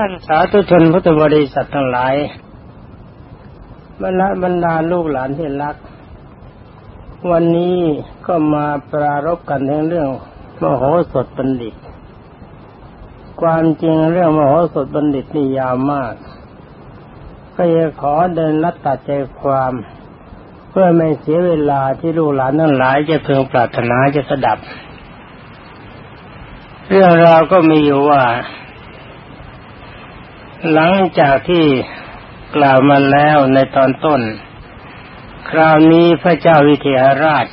ท่านสาธุชนพุทธบริษัททั้งหลายบรรดาบรรดาลูกหลานที่รัก วันนี้ก็มาปรารบกันในเรื่องมโหสถบัณฑิต ความจริงเรื่องมโหสถบัณฑิตนี่ยาวมาก ก็จะขอเดินลัดตัดใจความ เพื่อไม่เสียเวลาที่ลูกหลานทั้งหลายจะเพึงปรารถนาจะสดับ เรื่องราวก็มีอยู่ว่า หลังจากที่กล่าวมาแล้วในตอนต้น คราวนี้พระเจ้าวิเทหราช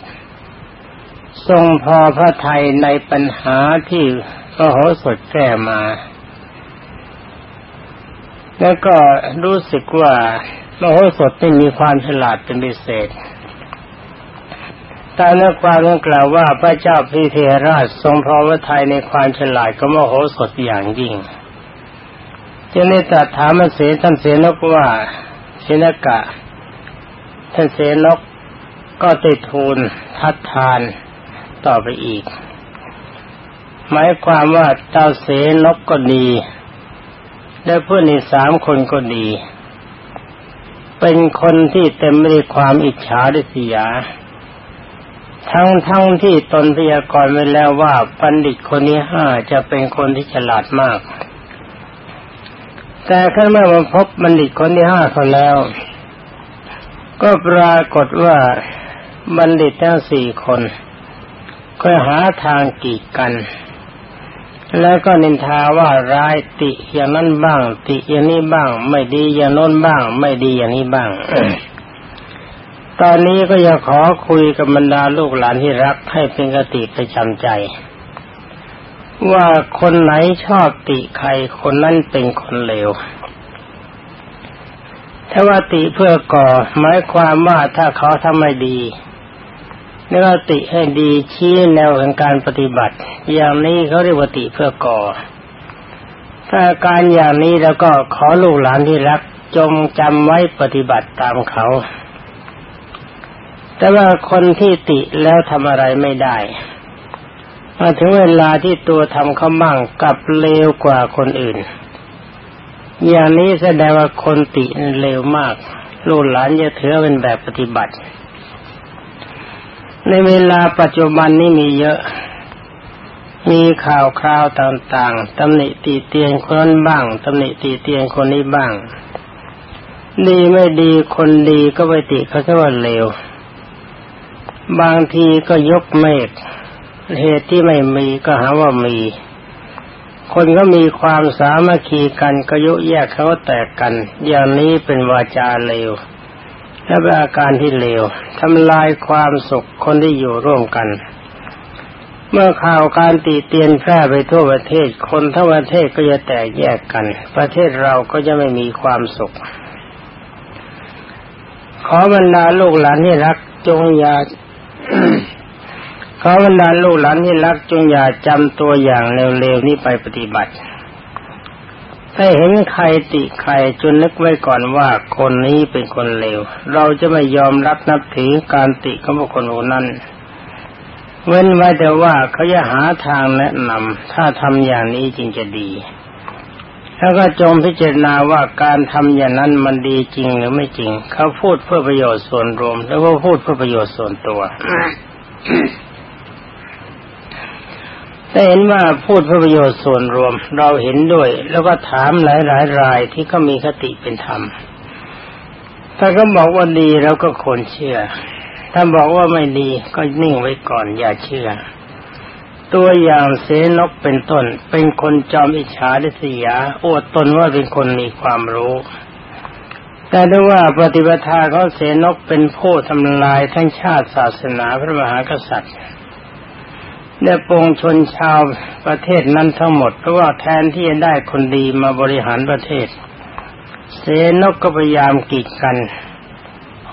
ทรงพอพระทัยในปัญหาที่พระโหสถแก้มา แล้วก็รู้สึกว่าพระโหสถไม่มีความฉลาดเป็นพิเศษตามเนื้อความนั้นกล่าวว่าพระเจ้าพิเทหราชทรงพอพระทัยในความฉลาดก็มโหสถอย่างยิ่ง จึงได้ตรัสถามเสท่านเสนกว่าเสนกะ ท่านเสนกก็ติดทูลทัดทานต่อไปอีก หมายความว่าเจ้าเสนกก็ดีและเพื่อนอีกสามคนก็ดี เป็นคนที่เต็มไปด้วยความอิจฉาดิสยา ทั้งทั้งที่ตนพยากรณ์ไว้แล้วว่าปัณฑิตคนนี้ห้าจะเป็นคนที่ฉลาดมาก แต่ขั้นเมื่อมาพบบัณฑิตคนที่ห้าเขาแล้ว ก็ปรากฏว่าบัณฑิตทั้งสี่คนค่อยหาทางกีดกัน แล้วก็นินทาว่าร้ายติอย่างนั้นบ้าง ติอย่างนี้บ้าง ไม่ดีอย่างโน้นบ้าง ไม่ดีอย่างนี้บ้าง ตอนนี้ก็อยากขอคุยกับบรรดาลูกหลานที่รักให้เป็นกติประจำใจ ว่าคนไหนชอบติใครคนนั้นเป็นคนเลวถ้าว่าติเพื่อก่อหมายความว่าถ้าเขาทำไม่ดีเนื้อติให้ดีชี้แนวแห่งการปฏิบัติ อย่างนี้เขาเรียกว่าติเพื่อก่อ ถ้าการอย่างนี้แล้วก็ขอลูกหลานที่รักจงจำไว้ปฏิบัติตามเขา แต่ว่าคนที่ติแล้วทำอะไรไม่ได้ มาถึงเวลาที่ตัวทำเขาบ้างกับเลวกว่าคนอื่น อย่างนี้แสดงว่าคนติเลวมาก ลูกหลานจะถือเป็นแบบปฏิบัติ ในเวลาปัจจุบันนี้มีเยอะ มีข่าวคราวต่างๆตำหนิตีเตียนคนนั้นบ้างตำหนิตีเตียนคนนี้บ้าง ดีไม่ดีคนดีก็ไปติเขาแค่ว่าเลว บางทีก็ยกเมฆ เหตุที่ไม่มีก็หาว่ามี คนก็มีความสามัคคีกันก็ยุแยกเขาแตกกัน อย่างนี้เป็นวาจาเลวและเป็นอาการที่เลวทำลายความสุขคนที่อยู่ร่วมกัน เมื่อข่าวการตีเตียนแพร่ไปทั่วประเทศ คนทั้งประเทศก็จะแตกแยกกัน ประเทศเราก็จะไม่มีความสุข ขอบรรดาลูกหลานที่รักจงอย่า ขอบรรดาลูกหลานที่รักจงอย่าจำตัวอย่างเร็วๆนี้ไปปฏิบัติ ถ้าเห็นใครติใครจนนึกไว้ก่อนว่าคนนี้เป็นคนเลว เราจะไม่ยอมรับนับถือการติของบุคคลนั้น เว้นไว้แต่ว่าเขาจะหาทางแนะนำถ้าทำอย่างนี้จริงจะดีแล้วก็จงพิจารณาว่าการทำอย่างนั้นมันดีจริงหรือไม่จริง เขาพูดเพื่อประโยชน์ส่วนรวม แล้วก็พูดเพื่อประโยชน์ส่วนตัว ถ้เห็นว่าพูดเพื่อประโยชน์ส่วนรวมเราเห็นด้วย แล้วก็ถามหลายหลายรายที่เขามีคติเป็นธรรมถ้าเขาบอกว่าดีเราก็ควรเชื่อ ถ้าบอกว่าไม่ดีก็นิ่งไว้ก่อนอย่าเชื่อ ตัวอย่างเสนกเป็นต้น เป็นคนจอมอิจฉาดิษยาอวดตนว่าเป็นคนมีความรู้ แต่ด้วยว่าปฏิปทาเขาเสนกเป็นผู้ทำลายทั้งชาติศาสนาพระมหากษัตริย์ และปวงชนชาวประเทศนั้นทั้งหมดเพราะว่าแทนที่จะได้คนดีมาบริหารประเทศ เสนกก็พยายามกีดกัน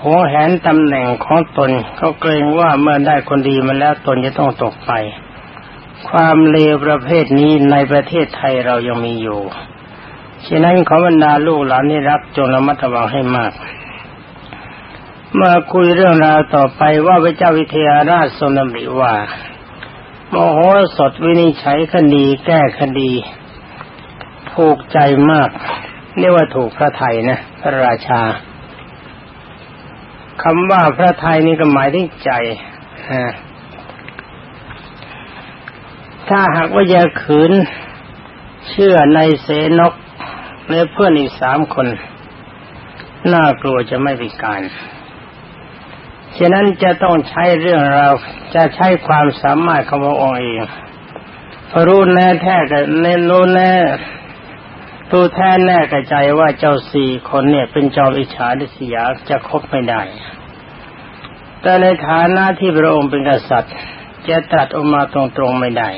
หัวแหนตำแหน่งของตนเขาเกรงว่าเมื่อได้คนดีมาแล้วตนจะต้องตกไป ความเลวประเภทนี้ในประเทศไทยเรายังมีอยู่ฉะนั้นขอบรรดาลูกหลานนี่รักจงระมัดระวังให้มากมาคุยเรื่องราวต่อไปว่าพระเจ้าวิเทหราชทรงดำริว่า มโหสถวินิจฉัยคดีแก้คดีถูกใจมากเรียกว่าถูกพระไทยนะพระราชาคำว่าพระไทยนี่ก็หมายถึงใจถ้าหากว่าจะขืน เชื่อในเสนกและเพื่อนอีกสามคน น่ากลัวจะไม่พิการ ฉะนั้นจะต้องใช้เรื่องเราจะใช้ความสามารถของพระองค์เองพรู้แน่แท้กับเน้นรู้แน่รู้แท้แน่กระใจว่าเจ้าสี่คนเนี่ย เป็นจอมอิจฉาดิสยาจะคบไม่ได้ แต่ในฐานะที่พระองค์เป็นกษัตริย์ จะตรัสออกมาตรงๆไม่ได้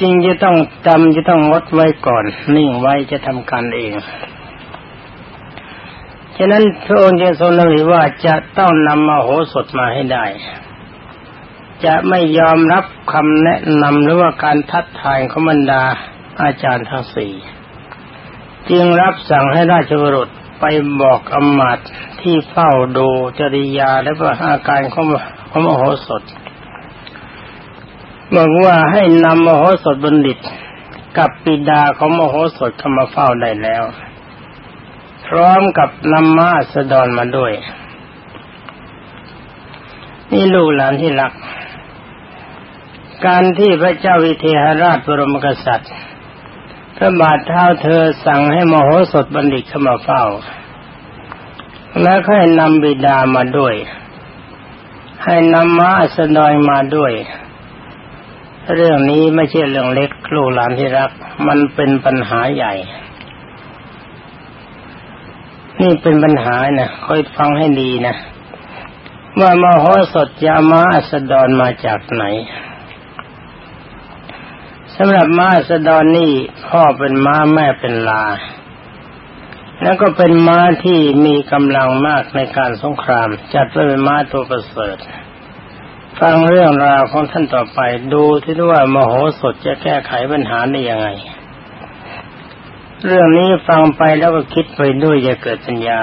จริงจะต้องจำจะต้องงดไว้ก่อน นิ่งไว้จะทำการเองะนั้นพระองค์จึงทรงระบุว่าจะต้องนำมาโหสถมาให้ได้ จะไม่ยอมรับคำแนะนำหรือว่าการทัดทายของบรรดาอาจารย์ทั้งสี่จึงรับสั่งให้ราชบุรุษไปบอกอมาตที่เฝ้าดูจริยาและว่าอาการของของมโหสถบอกว่าให้นำมโหสถบัณฑิตกับปิดาของมโหสถเข้ามาเฝ้าได้แล้ว ร้อมกับนำมาสดอนมาด้วย นี่ลูกหลานที่รัก การที่พระเจ้าวิเทหราชบรมกษัตริย์พระบาทเท้าเธอสั่งให้มโหสถบัณฑิตเข้ามาเฝ้า แล้วให้นำบิดามาด้วย ให้นำมาสดอยมาด้วย เรื่องนี้ไม่ใช่เรื่องเล็กลูกหลานที่รัก มันเป็นปัญหาใหญ่ นี่เป็นปัญหานะคอยฟังให้ดีนะว่ามโหสถยามาอัสดรมาจากไหนสำหรับม้าอัสดรนี่พ่อเป็นม้าแม่เป็นลา แล้วก็เป็นม้าที่มีกำลังมากในการสงคราม จัดเป็นม้าตัวประเสริฐฟังเรื่องราวของท่านต่อไปดูที่ว่ามโหสถจะแก้ไขปัญหาได้ยังไง เรื่องนี้ฟังไปแล้วก็คิดไปด้วยจะเกิดปัญญา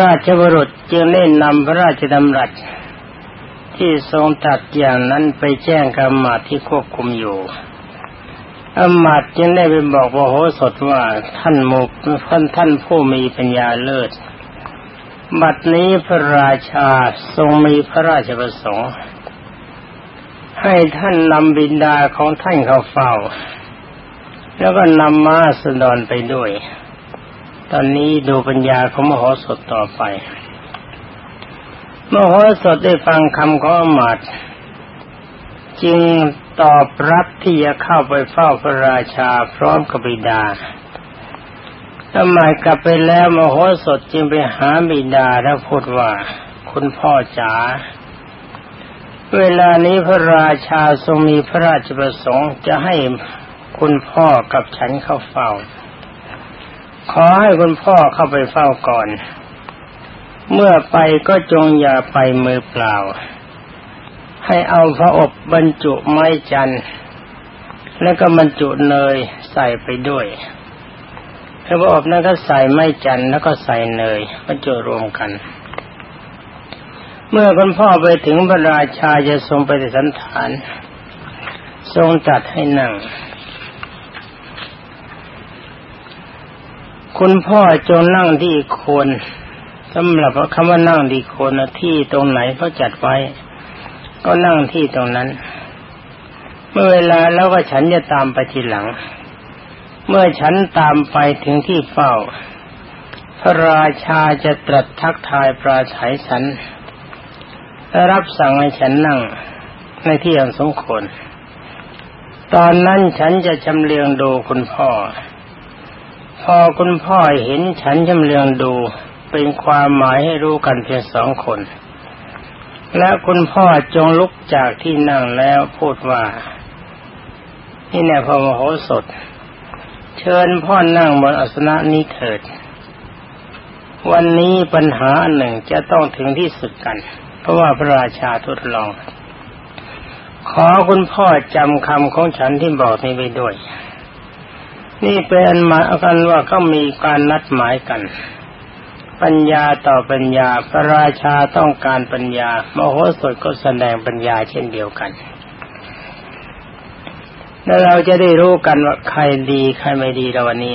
ราชบรุษจึงเล่นนำพระราชดำรัส ที่ทรงตัดอย่างนั้นไปแจ้งกรรมาที่ควบคุมอยู่อมาตจึงได้ไปบอกมโหสถว่าท่านมุกท่านท่านผู้มีปัญญาเลิศ บัดนี้พระราชาทรงมีพระราชประสงค์ ให้ท่านนำบินดาของท่านเข้าเฝ้า แล้วก็นำม้าสดอนไปด้วย ตอนนี้ดูปัญญาของมโหสถต่อไป มโหสถได้ฟังคำของอมาตจึงตอบรับที่จะเข้าไปเฝ้าพระราชาพร้อมกับบิดาทำไมากลับไปแล้วมโหสถจึงไปหาบิดาแล้วพูดว่า คุณพ่อจ๋าเวลานี้พระราชาทรงมีพระราชประสงค์จะให้ คุณพ่อกับฉันเข้าเฝ้า ขอให้คุณพ่อเข้าไปเฝ้าก่อน เมื่อไปก็จงอย่าไปมือเปล่า ให้เอาพระอบบรรจุไม้จันทร์แล้วก็บรรจุเนยใส่ไปด้วยพระอบนั้นก็ใส่ไม้จันแล้วก็ใส่เนยบรรจุรวมกัน เมื่อคุณพ่อไปถึงพระราชาจะทรงไปสันฐาน ทรงจัดให้นั่ง คุณพ่อจงนั่งที่คนสำหรับคำว่านั่งที่คนที่ตรงไหนเขาจัดไว้ ก็นั่งที่ตรงนั้น เมื่อเวลาแล้วก็ฉันจะตามไปทีหลัง เมื่อฉันตามไปถึงที่เฝ้า พระราชาจะตรัสทักทายปราศัยฉันและรับสั่งให้ฉันนั่งในที่อันสมควรตอนนั้นฉันจะจำเลียงดูคุณพ่อ พอคุณพ่อเห็นฉันจำเลียงดูเป็นความหมายให้รู้กันเพียงสองคน และคุณพ่อจงลุกจากที่นั่งแล้วพูดว่านี่แน่พอมโหสถ เชิญพ่อนั่งบนอาสนะนี้เถิด วันนี้ปัญหาหนึ่งจะต้องถึงที่สุดกัน เพราะว่าพระราชาทดลอง ขอคุณพ่อจำคำของฉันที่บอกนี้ไปด้วย นี่เป็นหมายกันว่าก็มีการนัดหมายกัน ปัญญาต่อปัญญาพระราชาต้องการปัญญา มโหสถก็แสดงปัญญาเช่นเดียวกัน แล้วเราจะได้รู้กันว่าใครดีใครไม่ดีเราวันนี้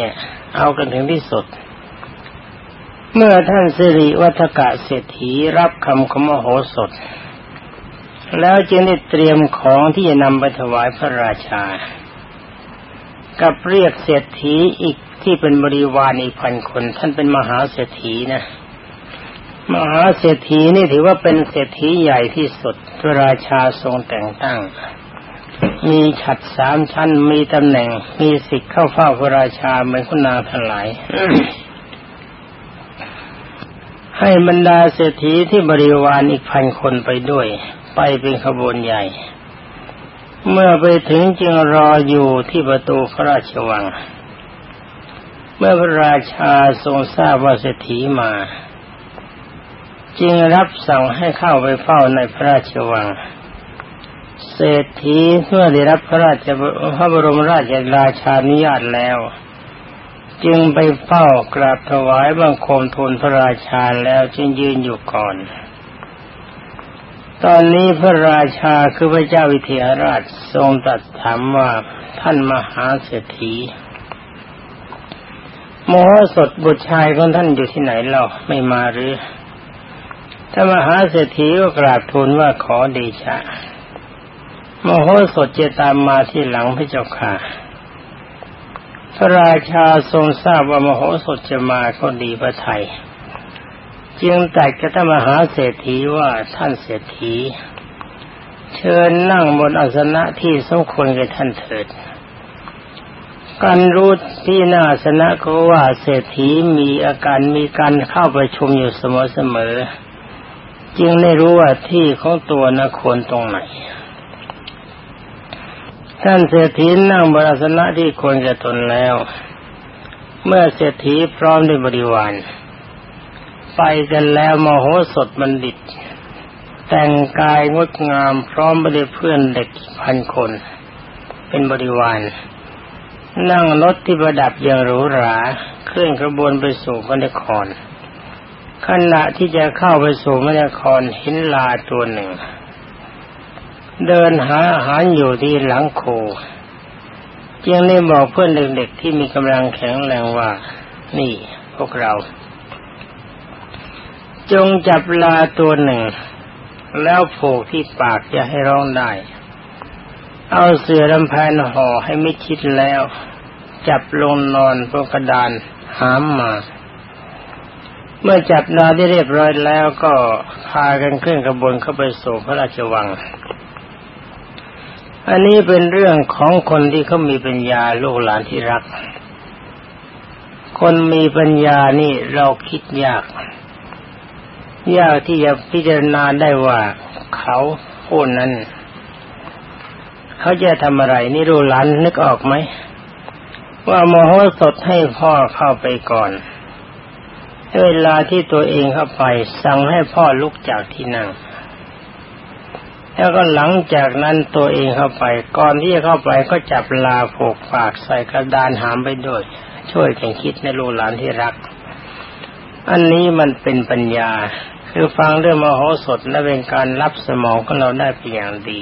เอากันถึงที่สุด เมื่อท่านสิริวัฒกะเศรษฐีรับคำของมโหสถ แล้วจึงได้เตรียมของที่จะนำไปถวายพระราชา กับเรียกเศรษฐีอีกที่เป็นบริวารอีกพันคน ท่านเป็นมหาเศรษฐีนะ มหาเศรษฐีนี่ถือว่าเป็นเศรษฐีใหญ่ที่สุดพระราชาทรงแต่งตั้ง มีฉัดสามชั้นมีตำแหน่ง มีสิทธิ์เข้าเฝ้าพระราชาเหมือนคุณนาทั้งหลายให้บรรดาเศรษฐีที่บริวารอีกพันคนไปด้วย ไปเป็นขบวนใหญ่ เมื่อไปถึงจึงรออยู่ที่ประตูพระราชวัง เมื่อพระราชาทรงทราบว่าเศรษฐีมา จึงรับสั่งให้เข้าไปเฝ้าในพระราชวัง เศรษฐีเมื่อได้รับพระราชพระบรมราชราชานุญาตแล้ว จึงไปเฝ้ากราบถวายบังคมทูลพระราชาแล้วจึงยืนอยู่ก่อน ตอนนี้พระราชาคือพระเจ้าวิเทหราชทรงตรัสถามว่าท่านมหาเศรษฐีโมโหสดบุตรชายของท่านอยู่ที่ไหนเล่าไม่มาหรือถ้ามหาเศรษฐีก็กราบทูลว่าขอเดชะโมโหสถจะตามมาที่หลังพระเจ้าค่ะพระราชาทรงทราบว่าโมโหสถจะมาก็ดีพระไทย จึงแต่กระทมหาเศรษฐีว่าท่านเศรษฐี เชิญนั่งบนอาสนะที่สมควรแก่ท่านเถิดการรู้ที่หน้าสนะก็ว่าเศรษฐีมีอาการมีการเข้าประชุมอยู่เสมอๆจึงไม่รู้ว่าที่ของตัวนควรตรงไหน ท่านเศรษฐีนั่งบราสนะที่ควรจะตนแล้ว เมื่อเศรษฐีพร้อมด้วยบริวาร ไปกันแล้วมโหสถบัณฑิต แต่งกายงดงามพร้อมไปด้วยเพื่อนเด็กพันคน เป็นบริวาร นั่งรถที่ประดับอย่างหรูหราเคลื่อนกระบวนไปสู่พระนคร ขณะที่จะเข้าไปสู่พระนครเห็นลาตัวหนึ่ง เดินหาอาหารอยู่ที่หลังโคจึงได้บอกเพื่อนเด็กๆที่มีกำลังแข็งแรงว่า นี่พวกเรา จงจับลาตัวหนึ่ง แล้วโผกที่ปากจะให้ร้องได้ เอาเสือลำแพนห่อให้ไม่ชิดแล้ว จับลงนอนบนกระดานหามมา เมื่อจับนาได้เรียบร้อยแล้วก็พากันขึ้นกระบวนเข้าไปสู่พระราชวัง อันนี้เป็นเรื่องของคนที่เขามีปัญญาลูกหลานที่รัก คนมีปัญญานี่เราคิดยาก ยากที่จะพิจารณาได้ว่าเขาผู้นั้น เขาจะทำอะไรนี่ลูกหลานนึกออกไหม ว่าโมโหสดให้พ่อเข้าไปก่อนเวลาที่ตัวเองเข้าไป สั่งให้พ่อลุกจากที่นั่ง แล้วก็หลังจากนั้นตัวเองเข้าไป ก่อนที่จะเข้าไปก็จับลาผูกปากใส่กระดานหามไปด้วยช่วยกันคิดในลูกหลานที่รัก อันนี้มันเป็นปัญญา คือฟังเรื่องมโหสถและเป็นการรับสมองของเราได้เป็นอย่างดี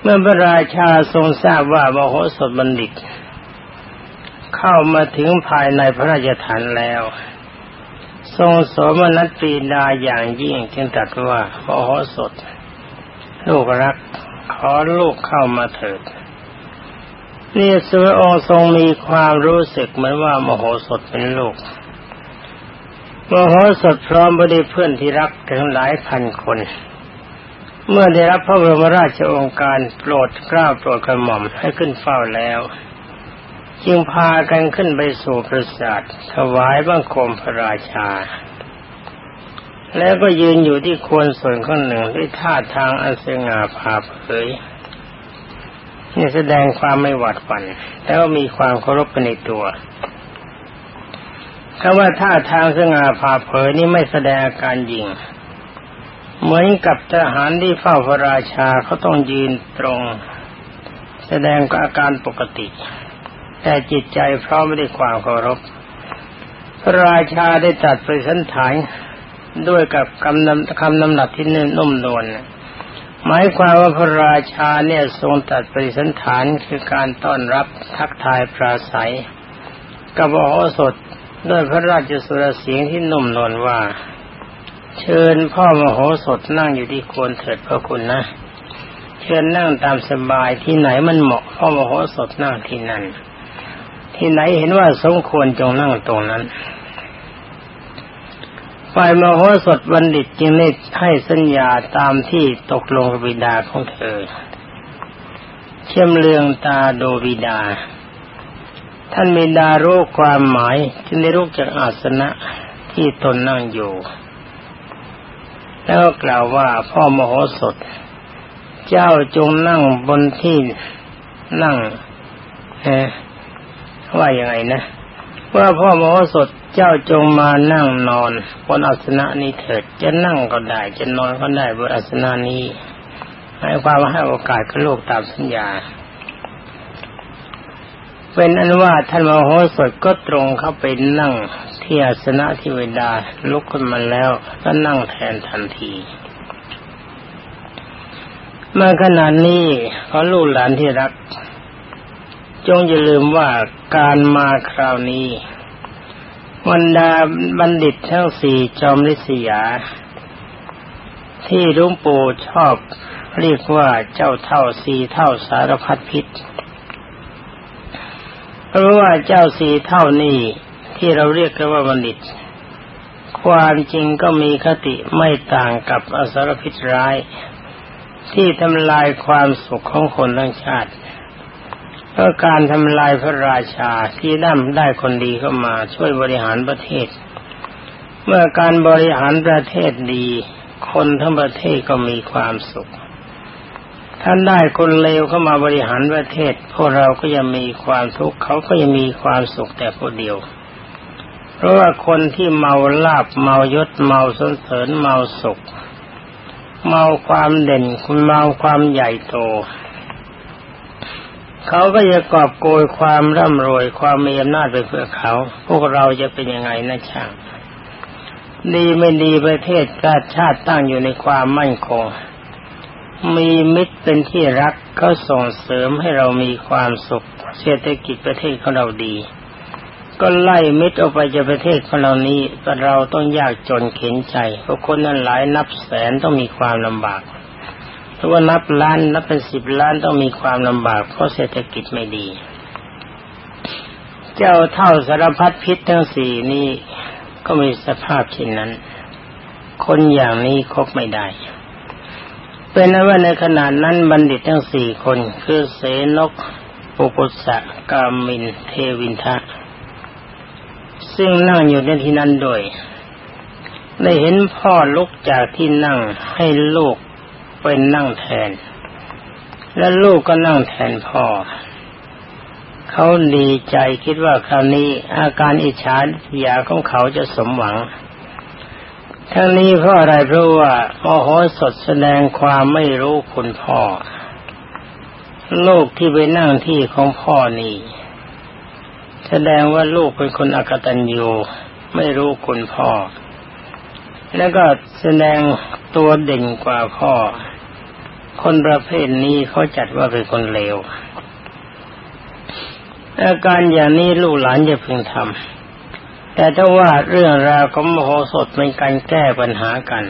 เมื่อพระราชาทรงทราบว่ามโหสถบัณฑิต เข้ามาถึงภายในพระราชฐานแล้ว ทรงสมนัตปีดาอย่างยิ่งจึงตรัสว่าขอสดลูกรักขอลูกเข้ามาเถิดนี่สุรองค์ทรงมีความรู้สึกเหมือนว่ามโหสถเป็นลูก มโหสถพร้อมไปด้วยเพื่อนที่รักถึงหลายพันคน เมื่อได้รับพระบรมราชโองการโปรดกล้าโปรดกระหม่อมให้ขึ้นเฝ้าแล้ว จึงพากันขึ้นไปสู่ปราสาทถวายบังคมพระราชา แล้วก็ยืนอยู่ที่ควรส่วนข้างหนึ่งด้วยท่าทางอันสง่าผ่าเผยนี่แสดงความไม่หวาดหวั่นแต่ว่ามีความเคารพในตัว คำว่าท่าทางสง่าผ่าเผยนี่ไม่แสดงอาการยิง เหมือนกับทหารที่เฝ้าพระราชาเขาต้องยืนตรง แสดงอาการปกติ แต่จิตใจพร้อมไม่ได้ความเคารพพระราชาได้ตัดไปสันฐานด้วยกับคำนำคำนำหนักที่นุ่มนวลหมายความว่าพระราชาเนี่ยทรงตัดปริสันฐานคือการต้อนรับทักทายปราศัยกับโอสถ ด้วยพระราชสุรเสียงที่นุ่มนวลว่า เชิญพ่อมโหสถนั่งอยู่ที่โคนเถิดพระคุณนะ เชิญนั่งตามสบายที่ไหนมันเหมาะพ่อมโหสถนั่งที่นั่น ที่ไหนเห็นว่าสมควรจงนั่งตรงนั้นฝ่ายมโหสถบัณฑิตจึงได้ให้สัญญาตามที่ตกลงกับบิดาของเธอ เชื่อมเลืองตาโดบิดา ท่านบิดารู้ความหมายจึงได้รู้จากอาสนะที่ตนนั่งอยู่ แล้วกล่าวว่าพ่อมโหสถ เจ้าจงนั่งบนที่นั่งว่าอย่างไงนะ ว่าพ่อมโหสถเจ้าจงมานั่งนอนบนอาสนะนี้เถิด จะนั่งก็ได้ จะนอนก็ได้บนอาสนะนี้ให้ความให้โอกาสกับโลกตามสัญญา เป็นอันว่าท่านมโหสถก็ตรงเข้าไปนั่งที่อาสนะที่เวดาลุกขึ้นมาแล้วก็นั่งแทนทันทีเมื่อขณะนี้ขอลูกหลานที่รัก จงอย่าลืมว่าการมาคราวนี้บรรดาบัณฑิตทั้งสี่จอมฤิยา ที่ลุงปู่ชอบเรียกว่าเจ้าเท่าสี่เท่าสารพัดพิษ เพราะว่าเจ้าสี่เท่านี่ที่เราเรียกกันว่าบัณฑิต ความจริงก็มีคติไม่ต่างกับอสรพิษร้าย ที่ทำลายความสุขของคนทั้งชาติเพราะการทำลายพระราชาที่นั่มได้คนดีเข้ามาช่วยบริหารประเทศ เมื่อการบริหารประเทศดี คนทั้งประเทศก็มีความสุข ท่านได้คนเลวเข้ามาบริหารประเทศ พวกเราก็ยังมีความทุกข์เขาก็ยังมีความสุขแต่คนเดียว เพราะว่าคนที่เมาลาบเมายศเมาสนเสริญเมาสุข เมาความเด่นคุณเมาความใหญ่โต เขาก็จะกอบโกยความร่ำรวยความมีอำนาจไปเพื่อเขา พวกเราจะเป็นยังไงนะช่างดีไม่ดีประเทศชาติชาติตั้งอยู่ในความมั่นคง มีมิตรเป็นที่รักเขาส่งเสริมให้เรามีความสุข เศรษฐกิจประเทศของเราดี ก็ไล่มิตรออกไปจากประเทศของเรานี้เราต้องยากจนเข็นใจเพราะคนนั้นหลายนับแสนต้องมีความลำบากถ้าว่านับล้านนับเป็นสิบล้านต้องมีความลำบากเพราะเศรษฐกิจไม่ดี เจ้าเท่าสารพัดพิษทั้งสี่นี้ก็มีสภาพเช่นนั้น คนอย่างนี้คบไม่ได้ เป็นนั้นว่าในขณะนั้นบัณฑิตทั้งสี่คน คือเสนกปุกุสะกามิน เทวินทะ ซึ่งนั่งอยู่ในที่นั้นโดยได้เห็นพ่อลุกจากที่นั่งให้ลูกเป็นนั่งแทน และลูกก็นั่งแทนพ่อ เขาดีใจคิดว่าคราวนี้อาการอิจฉาอยาของเขาจะสมหวัง ทั้งนี้เพราะอะไรเพราะว่าโมโหสดแสดงความไม่รู้คุณพ่อลูกที่ไปนั่งที่ของพ่อนี่ แสดงว่าลูกเป็นคนอกตัญญูไม่รู้คุณพ่อ แล้วก็แสดงตัวเด่นกว่าพ่อ คนประเภทนี้เขาจัดว่าเป็นคนเลวอาการอย่างนี้ลูกหลานจะพึงทำ แต่ถ้าว่าเรื่องราวของมโหสถเป็นการแก้ปัญหากัน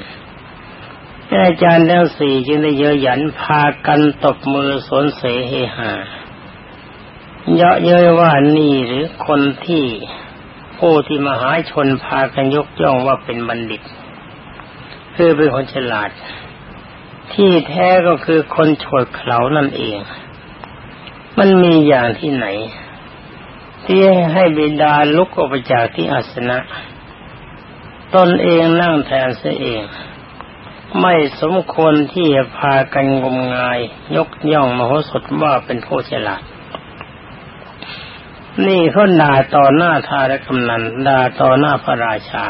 อาจารย์แล้วสี่จึงได้เยอะหยันพากันตบมือสนเสเฮหา เยอะเย้ยว่านี่หรือคนที่ผู้ที่มหาชนพากันยกย่องว่าเป็นบัณฑิต คือเป็นคนฉลาด ที่แท้ก็คือคนโฉดเขานั่นเอง มันมีอย่างที่ไหน ที่ให้บิดาลุกออกไปจากที่อาสนะ ตนเองนั่งแทนเสียเอง ไม่สมควรที่จะพากันงมงาย ยกย่องมโหสถว่าเป็นผู้ฉลาด นี่เขาด่าต่อหน้าทารกำนันด่าต่อหน้าพระราชา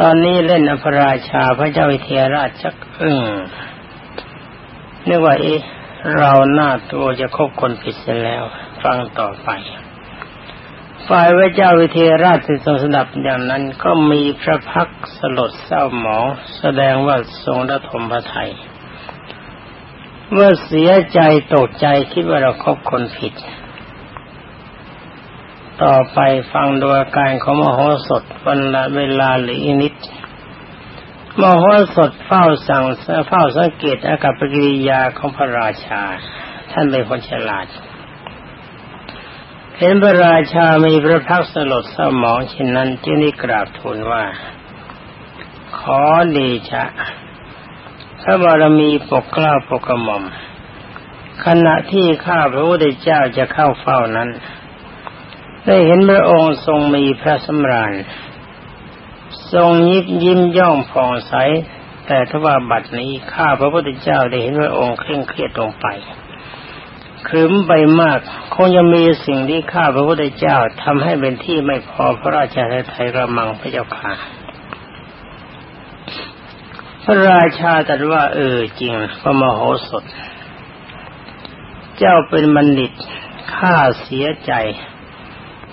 ตอนนี้เล่นอภราชาพระเจ้าวิเทหราชจักอึ้งนึกว่าเอ๊ะเราหน้าตัวจะคบคนผิดเสียแล้ว ฟังต่อไป ฝ่ายพระเจ้าวิเทราชที่ทรงสดับอย่างนั้นก็มีพระพักสลดเศร้าหมองแสดงว่าทรงระทมพระไทย เมื่อเสียใจตกใจคิดว่าเราครบคนผิด ต่อไปฟังดูอาการของมโหสถวันละเวลาหรืออีนิดมโหสถเฝ้าสั่งเฝ้าสังเกตอากับปกิริยาของพระราชา ท่านเป็นคนฉลาด เห็นพระราชามีพระพักสลดสมองเช่นนั้นจึงได้กราบทูลว่า ขอดีชะพระบารมีปกกล้าปกกระหม่อม ขณะที่ข้าพระพุทธเจ้าจะเข้าเฝ้านั้น ได้เห็นพระองค์ทรงมีพระสำราญ ทรงยิบยิ้มย่องผ่องใส แต่ทว่าบัดนี้ข้าพระพุทธเจ้าได้เห็นพระองค์เคร่งเครียดลงไป คืมไปมาก คงยังมีสิ่งที่ข้าพระพุทธเจ้าทำให้เป็นที่ไม่พอพระราชาไทยระมังพระเจ้าค่ะ พระราชาตรัสว่า เออจริงพระมโหสถ เจ้าเป็นบัณฑิตข้าเสียใจ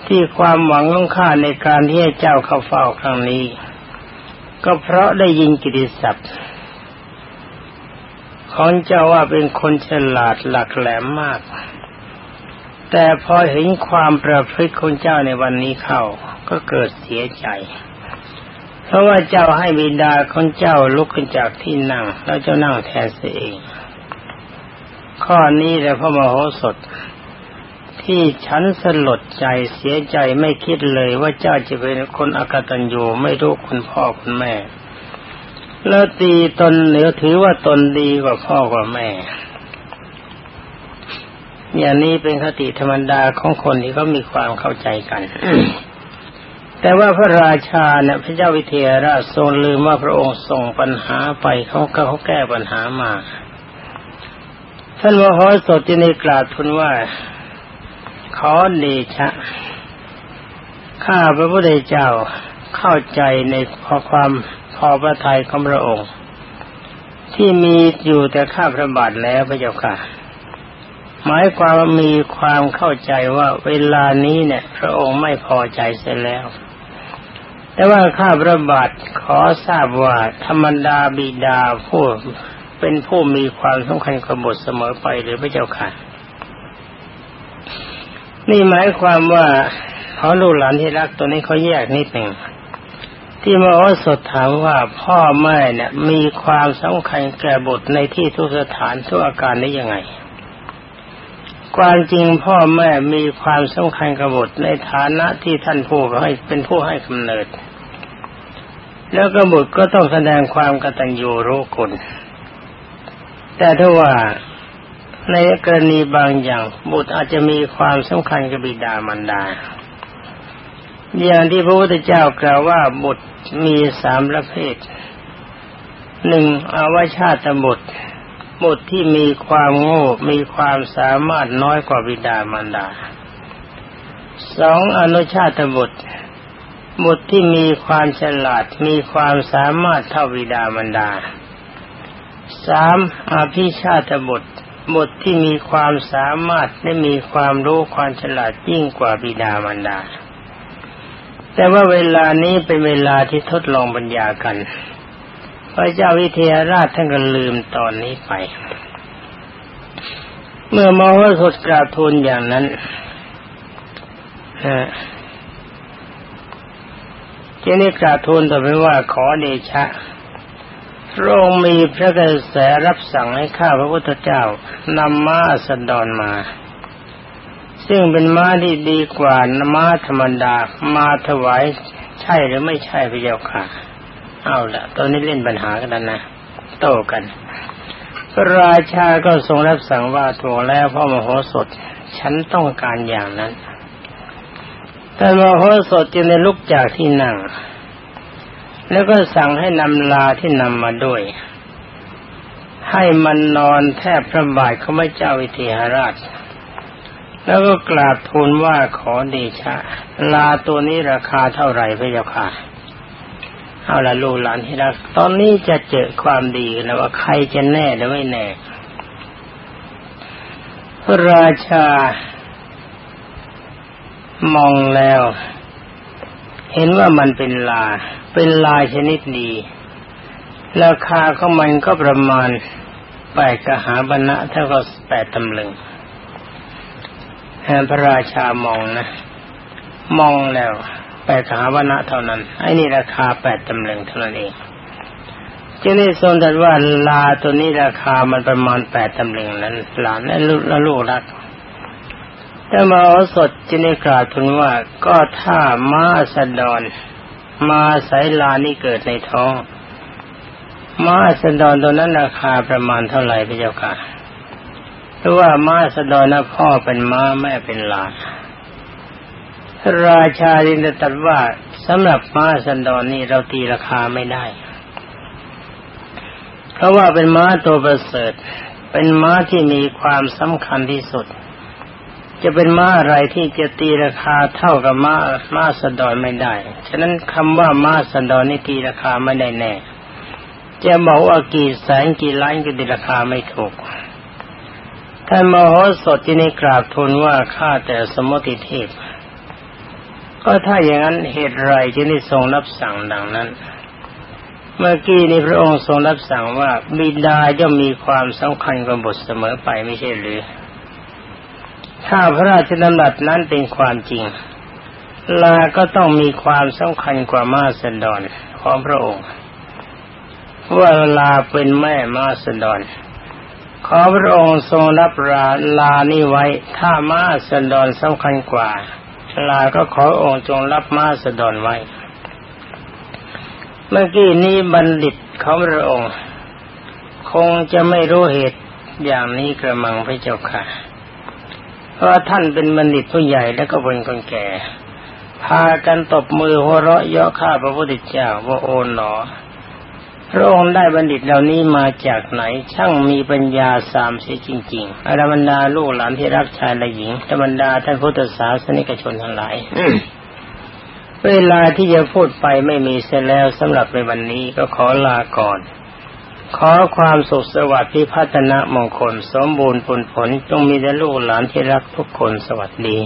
ที่ความหวังของข้าในการที่ให้เจ้าเข้าเฝ้าครั้งนี้ ก็เพราะได้ยินกิติศัพท์ ของเจ้าว่าเป็นคนฉลาดหลักแหลมมาก แต่พอเห็นความประพฤติของเจ้าในวันนี้เข้าก็เกิดเสียใจ เพราะว่าเจ้าให้บิดาของเจ้าลุกขึ้นจากที่นั่ง แล้วเจ้านั่งแทนเสียเอง ข้อนี้แหละพระมโหสถที่ฉันสลดใจเสียใจไม่คิดเลยว่าเจ้าจะเป็นคนอกตัญญูไม่รู้คุณพ่อคุณแม่ แล้วตีตนเหนือถือว่าตนดีกว่าพ่อกว่าแม่ อย่างนี้เป็นคติธรรมดาของคนที่เขามีความเข้าใจกัน แต่ว่าพระราชาเนี่ยพระเจ้าวิเทหราชทรงลืมว่าพระองค์ส่งปัญหาไปเขาเขาแก้ปัญหามา ท่านมโหสถที่ในกราบทูลว่า ขอเดชะ ข้าพระพุทธเจ้าเข้าใจในพอความ พอพระทัยของพระองค์ ที่มีอยู่แต่ข้าพระบาทแล้วพระเจ้าค่ะ หมายความว่ามีความเข้าใจว่าเวลานี้เนี่ย พระองค์ไม่พอใจเสียแล้ว แต่ว่าข้าพระบาทขอทราบว่าธรรมดาบิดาผู้เป็นผู้มีความสำคัญกับบทเสมอไปหรือพระเจ้าค่ะ นี่หมายความว่าเขาลูกหลานที่รักตัวนี้เขาแยกนิดหนึ่ง ที่มาอสดถามว่าพ่อแม่เนี่ยมีความสำคัญแก่บทในที่ทุกสถานทุกอาการได้ยังไง ความจริงพ่อแม่มีความสำคัญกับบทในฐานะที่ท่านผู้ให้เป็นผู้ให้กำเนิด แล้วก็บุตรก็ต้องแสดงความกตัญญูรู้คุณแต่ถ้าว่าในกรณีบางอย่างบุตรอาจจะมีความสำคัญกับบิดามารดา อย่างที่พระพุทธเจ้ากล่าวว่าบุตรมีสามประเภทหนึ่งอาวชาตบุตรบุตรที่มีความโง่มีความสามารถน้อยกว่าบิดามารดาสองอนุชาตบุตรบุตรที่มีความฉลาดมีความสามารถเท่าวิดามารดาสามอภิชาตบุตรบุตรที่มีความสามารถและมีความรู้ความฉลาดยิ่งกว่าบิดามารดา แต่ว่าเวลานี้เป็นเวลาที่ทดลองปัญญากัน พระเจ้าวิเทหราชท่านก็ลืมตอนนี้ไป เมื่อมองว่าสดกราบทูลอย่างนั้นทีนี้กราทูลต่อไปว่าขอเดชะพระองค์มีพระกระแสรับสั่งให้ข้าพระพุทธเจ้านำม้าสดอนมา ซึ่งเป็นม้าที่ดีกว่าม้าธรรมดา มาถวายใช่หรือไม่ใช่พระเจ้าค่ะ เอาละตอนนี้เล่นปัญหากันนะ โต้กัน พระราชาก็ทรงรับสั่งว่าถูกแล้วพ่อมโหสถ ฉันต้องการอย่างนั้น แต่มโหสถจึงได้ลุกจากที่นั่ง แล้วก็สั่งให้นำลาที่นำมาด้วย ให้มันนอนแทบพระบาทเขาไม่เจ้าวิเทหราช แล้วก็กราบทูลว่าขอเดชะ ลาตัวนี้ราคาเท่าไหร่พระเจ้าค่ะเอาละลูกหลานที่รัก ตอนนี้จะเจอความดีแล้วว่าใครจะแน่หรือไม่แน่พระราชามองแล้ว เห็นว่ามันเป็นลา เป็นลายชนิดดี ราคาของมันก็ประมาณแปดกหาบรรณะเท่ากับแปดตำลึง พระราชามองนะ มองแล้วแปดกหาบรรณะเท่านั้น ไอ้นี่ราคาแปดตำลึงเท่านั้นเองจึงได้ทรงตรัสว่าลาตัวนี้ราคามันประมาณแปดตำลึงนั้นหลานและลูกและลูกรักแต่มาอสดจึงได้กล่าวถึงว่าก็ถ้ามาสดอนมาสายลานี่เกิดในท้อง มาสดอนตัวนั้นราคาประมาณเท่าไหร่พระเจ้าค่ะ ราะว่ามาสดอนนะพ่อเป็นม้าแม่เป็นลานราชาดินตัดว่าสำหรับม้าสันดอนนี่เราตีราคาไม่ได้ เพราะว่าเป็นม้าตัวประเสริฐ เป็นม้าที่มีความสำคัญที่สุด จะเป็นม้าอะไรที่จะตีราคาเท่ากับม้าม้าสันดอนไม่ได้ ฉะนั้นคำว่าม้าสันดอนนี่ตีราคาไม่ได้แน่ จะบอกว่ากี่แสนกี่ล้านก็ตีราคาไม่ถูก ท่านมโหสถที่ในกราบทูลว่าข้าแต่สมุติเทพ ก็ถ้าอย่างนั้นเหตุไรจึงได้ทรงรับสั่งดังนั้น เมื่อกี้นี้พระองค์ทรงรับสั่งว่าบิดาย่อมมีความสำคัญกว่าบทเสมอไปไม่ใช่หรือ ถ้าพระราชดำรัสนั้นเป็นความจริง ลาก็ต้องมีความสำคัญกว่ามาสดอนของพระองค์ว่าลาเป็นแม่มาสดอน ขอพระองค์ทรงรับราลานี้ไว้ ถ้ามาสดอนสำคัญกว่า ลาก็ขอองค์จงรับมาสดอนไว้ เมื่อกี้นี้บัณฑิตของพระองค์ คงจะไม่รู้เหตุอย่างนี้กระมังพระเจ้าค่ะ เพราะท่านเป็นบัณฑิตผู้ใหญ่และก็เป็นคนแก่ พากันตบมือหัวเราะเยาะข้าพระพุทธเจ้าว่าโอนหนอ พระองค์ได้บัณฑิตเหล่านี้มาจากไหน ช่างมีปัญญาสามเสียจริงๆอรบรรดาลูกหลานที่รักชายและหญิงธรรมดาท่านพุทธศาสนิกชนทั้งหลาย เวลาที่จะพูดไปไม่มีเสียแล้วสำหรับในวันนี้ก็ขอลาก่อน ขอความสุขสวัสดิ์ที่พัฒนามงคล สมบูรณ์ผลผลจงมีแด่ลูกหลานที่รักทุกคนสวัสดี